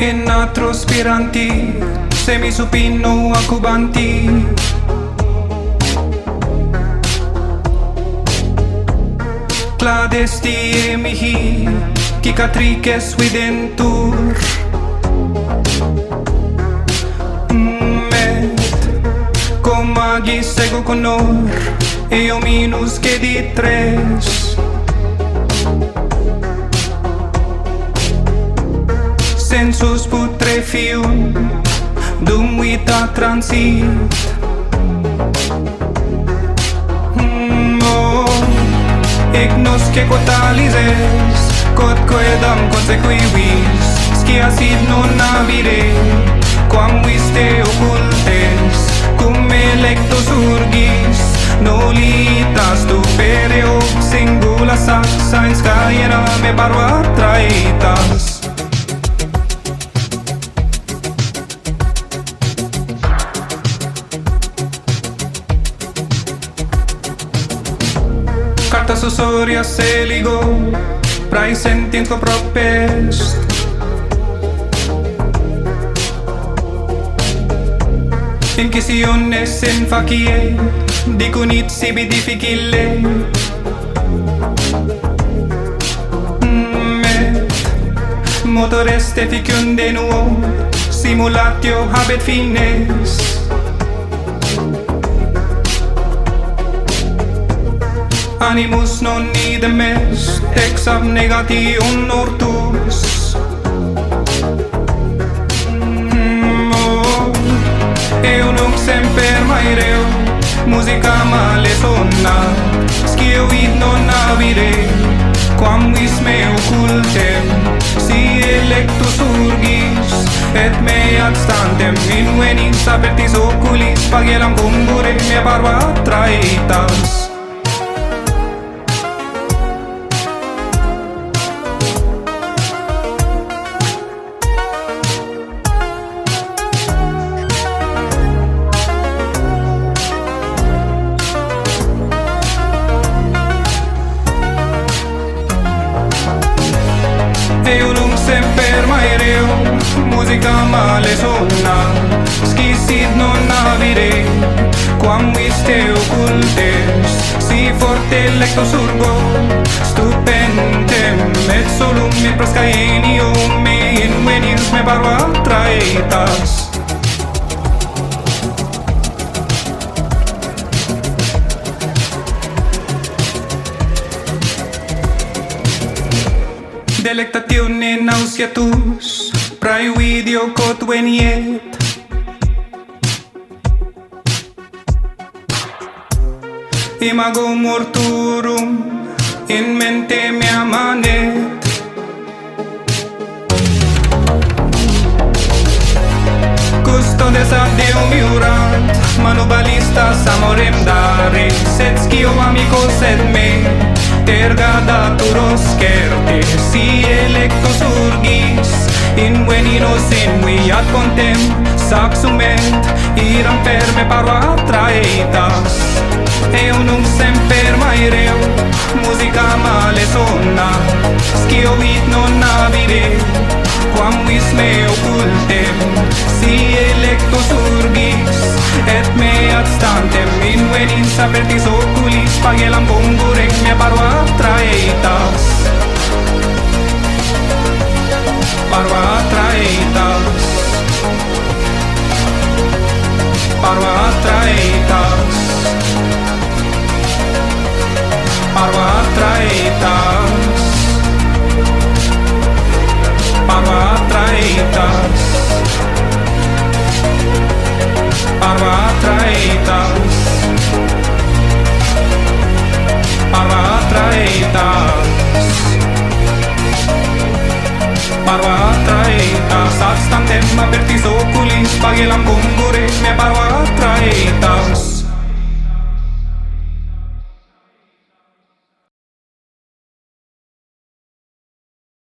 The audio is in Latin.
in atrospiranti semi supinno accubanti cladesti e mihi cicatrices videntur met com magis ego conor e hominus che di tres. sensus putrefium dum vita transit mm, oh. Ignosce quotalises, quod quedam consequibis, scia sit non avire, quam viste occultes, cum electo surgis nolitas dupereo, singula saxa in scaena me parva traitas. susoria seligo Prain sentint quo propest Inquisiones en facie Dicunit sibi difficile Met Motores te ficium de nuo Simulatio habet fines. Animus non idem est ex abnegation ortus mm, oh, eo nunc semper maereo musica male sonna scio id non avire quam vis me occultem si electus surgis et me ad stantem in venis apertis oculis pagelam cumbure me barba traitas maereo Musica male sonna Scisit non avire Quam viste occultes Si forte lecto surgo Stupentem Et solum me proscaenio Me invenis me barba traitas delectatione nauseatus praevidio quod veniet. Imago morturum in mente mea manet. Custodes ad deum iurant manu balistas amorem dare sed scio amicos sed me terga daturos sin mia contem saxument iram ferme paro attraeitas eu non semper mai reu musica male sonna scio vit non avire quam vis me occultem si electo surgis et mea stantem in venins apertis oculis pagelam bongurec mea paro attra atraitas. Paru atraitas. Paru atraitas. Paru atraitas. Paru atraitas. Paru atraitas. Atstam temma vertizo Paghilang kong guri, may parwa at traitang